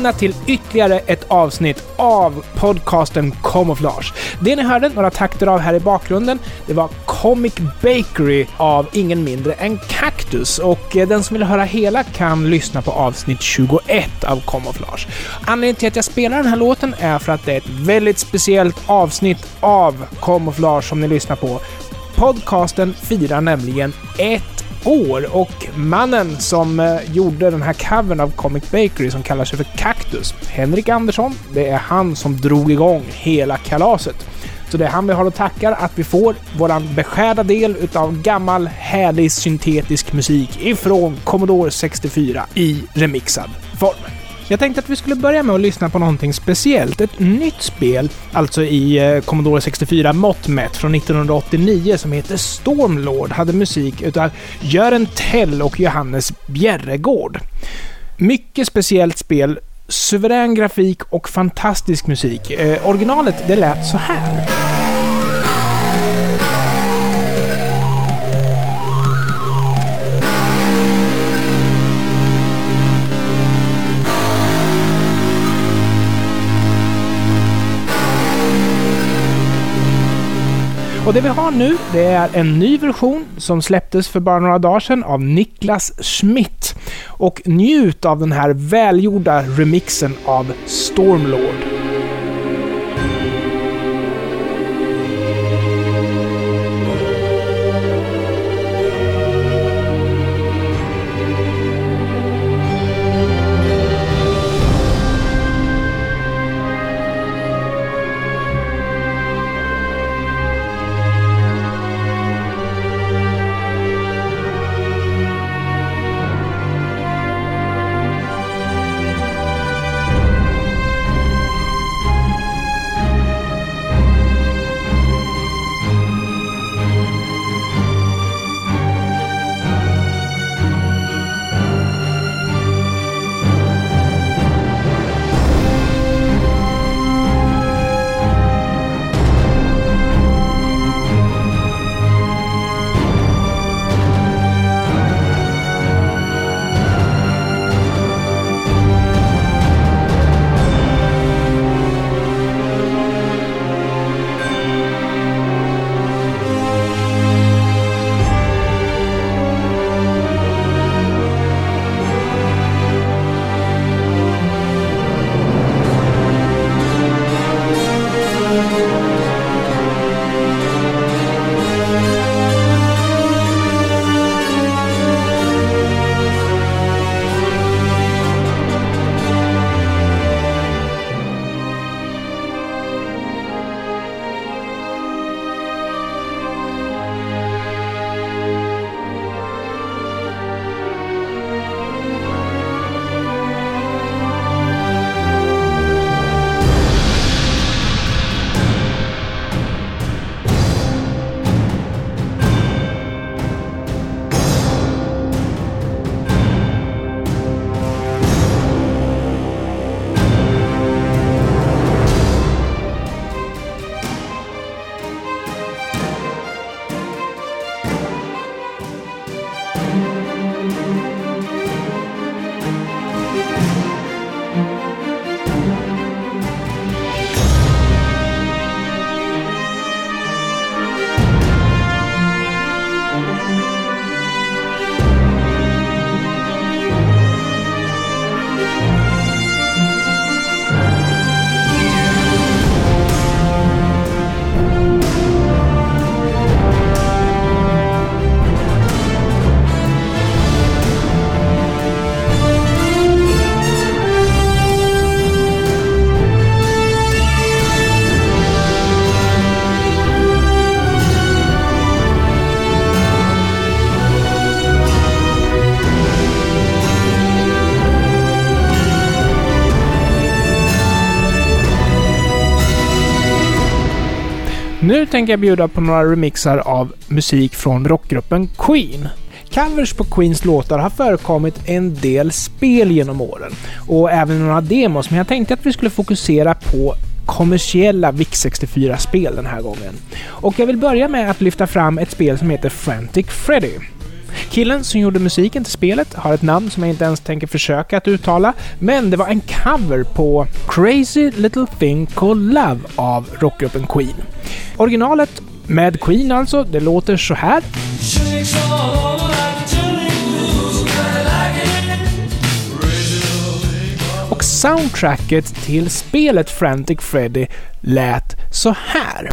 välkomna till ytterligare ett avsnitt av podcasten Camouflage. Det ni hörde några takter av här i bakgrunden, det var Comic Bakery av ingen mindre än Cactus och eh, den som vill höra hela kan lyssna på avsnitt 21 av Camouflage. Anledningen till att jag spelar den här låten är för att det är ett väldigt speciellt avsnitt av Camouflage som ni lyssnar på. Podcasten firar nämligen ett år och mannen som eh, gjorde den här covern av Comic Bakery som kallar sig för Cactus, Henrik Andersson, det är han som drog igång hela kalaset. Så det är han vi har att tacka att vi får våran beskärda del utav gammal härlig syntetisk musik ifrån Commodore 64 i remixad form. Jag tänkte att vi skulle börja med att lyssna på någonting speciellt. Ett nytt spel, alltså i eh, Commodore 64 mått mätt, från 1989 som heter Stormlord, hade musik utav Göran Tell och Johannes Bjerregård. Mycket speciellt spel, suverän grafik och fantastisk musik. Eh, originalet, det lät så här. Och det vi har nu, det är en ny version som släpptes för bara några dagar sedan av Niklas Schmidt. Och njut av den här välgjorda remixen av Stormlord. Tänker jag bjuda på några remixar av musik från rockgruppen Queen. Covers på Queens låtar har förekommit en del spel genom åren och även några demos, men jag tänkte att vi skulle fokusera på kommersiella VIC-64-spel den här gången. Och jag vill börja med att lyfta fram ett spel som heter Frantic Freddy. Killen som gjorde musiken till spelet har ett namn som jag inte ens tänker försöka att uttala, men det var en cover på Crazy Little Thing Called Love av rockgruppen Queen. Originalet med Queen alltså, det låter så här. Och soundtracket till spelet Frantic Freddy lät så här.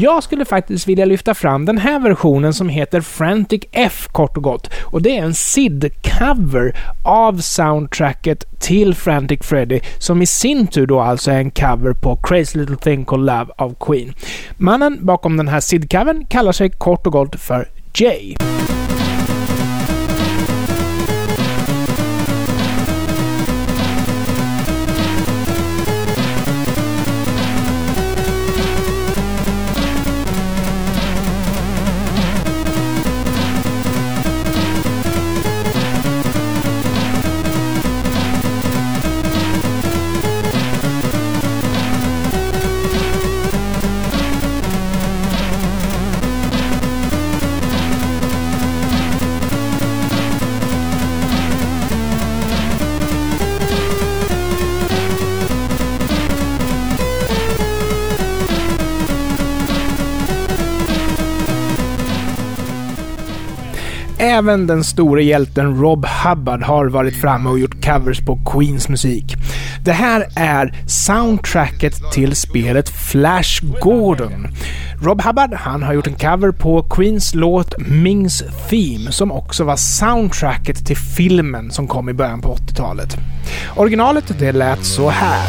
Jag skulle faktiskt vilja lyfta fram den här versionen som heter Frantic F kort och gott. Och det är en SID-cover av soundtracket till Frantic Freddy som i sin tur då alltså är en cover på Crazy Little Thing Called Love av Queen. Mannen bakom den här SID-covern kallar sig kort och gott för Jay. Även den store hjälten Rob Hubbard har varit framme och gjort covers på Queens musik. Det här är soundtracket till spelet Flash Gordon. Rob Hubbard han har gjort en cover på Queens låt Mings Theme som också var soundtracket till filmen som kom i början på 80-talet. Originalet det lät så här.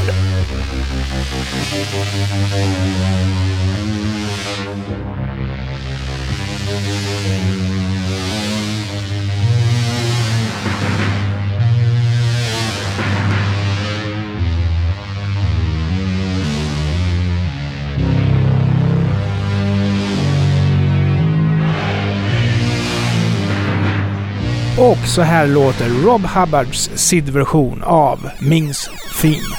Och så här låter Rob Hubbards SID-version av Mings Theme.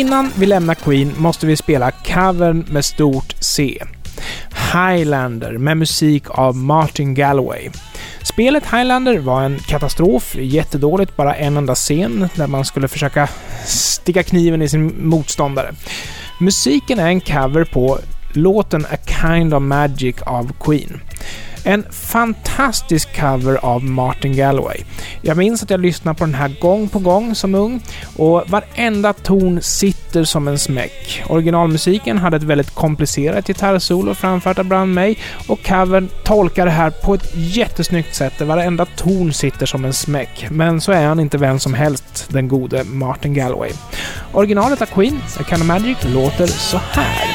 Innan vi lämnar Queen måste vi spela covern med stort C. Highlander med musik av Martin Galloway. Spelet Highlander var en katastrof, jättedåligt, bara en enda scen där man skulle försöka sticka kniven i sin motståndare. Musiken är en cover på låten A Kind of Magic av Queen. En fantastisk cover av Martin Galloway. Jag minns att jag lyssnade på den här gång på gång som ung och varenda ton sitter som en smäck. Originalmusiken hade ett väldigt komplicerat gitarrsolo framfört av Brand May och covern tolkar det här på ett jättesnyggt sätt där varenda ton sitter som en smäck. Men så är han inte vem som helst, den gode Martin Galloway. Originalet av Queen, A Can of Magic, låter så här.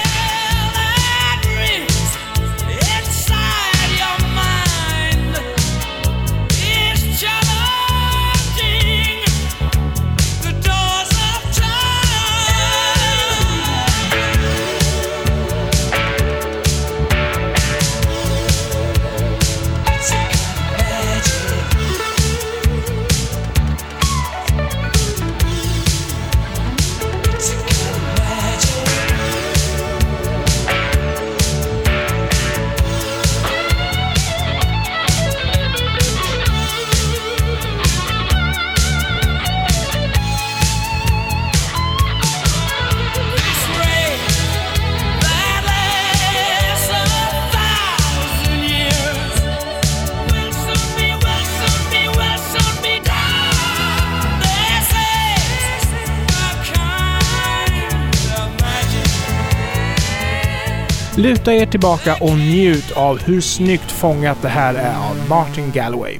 Luta er tillbaka och njut av hur snyggt fångat det här är av Martin Galloway.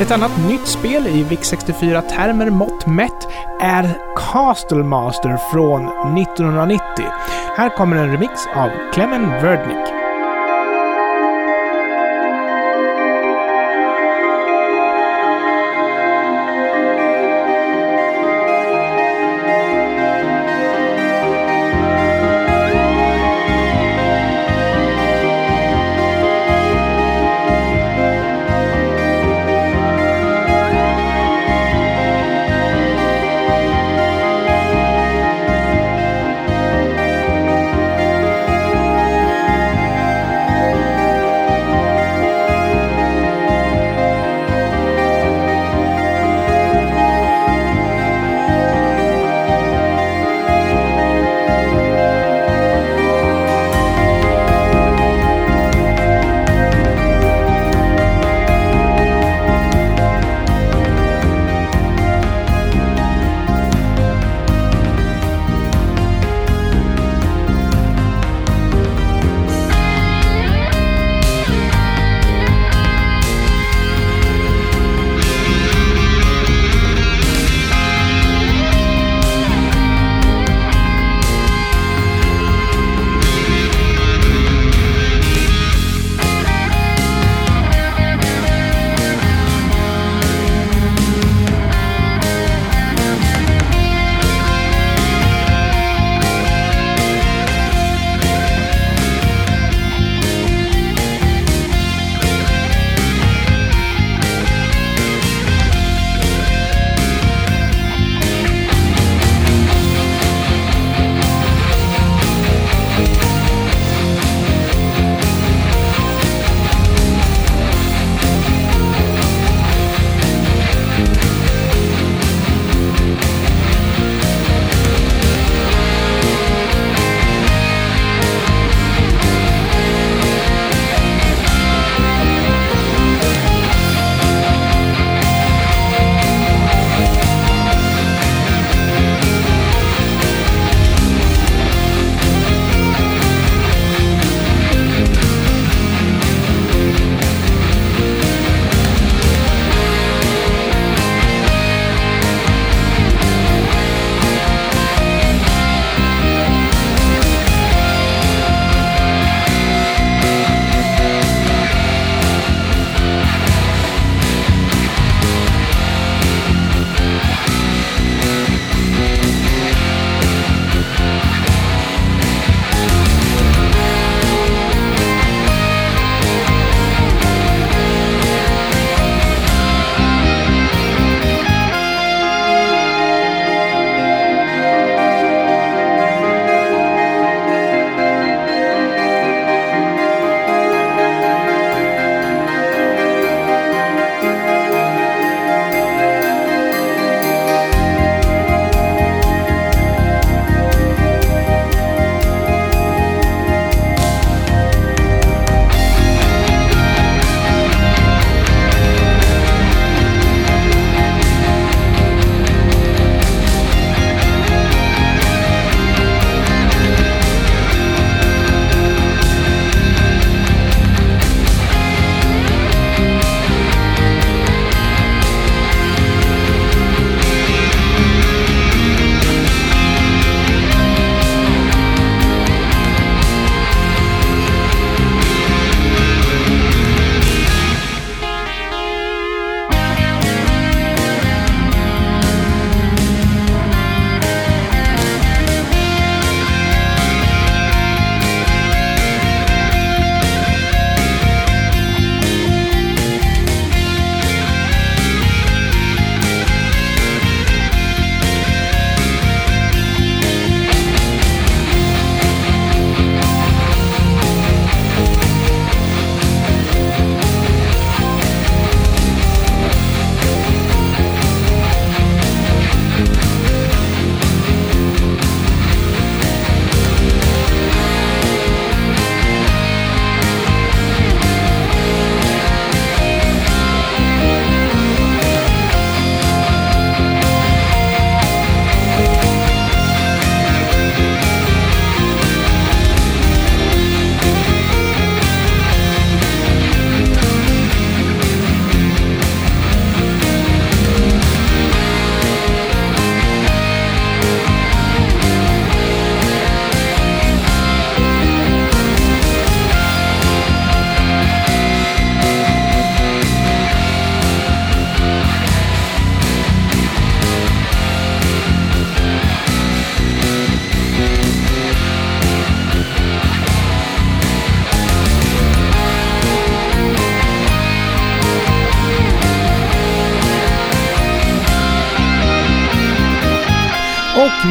Ett annat nytt spel i VIC64-termer mått mätt är Castle Master från 1990. Här kommer en remix av Clement Verdnick.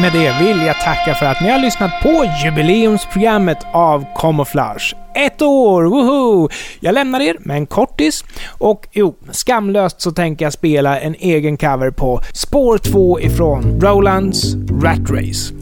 Med det vill jag tacka för att ni har lyssnat på jubileumsprogrammet av Camouflage. Ett år! Woho! Jag lämnar er med en kortis och jo, skamlöst så tänker jag spela en egen cover på spår 2 ifrån Rolands Rat Race.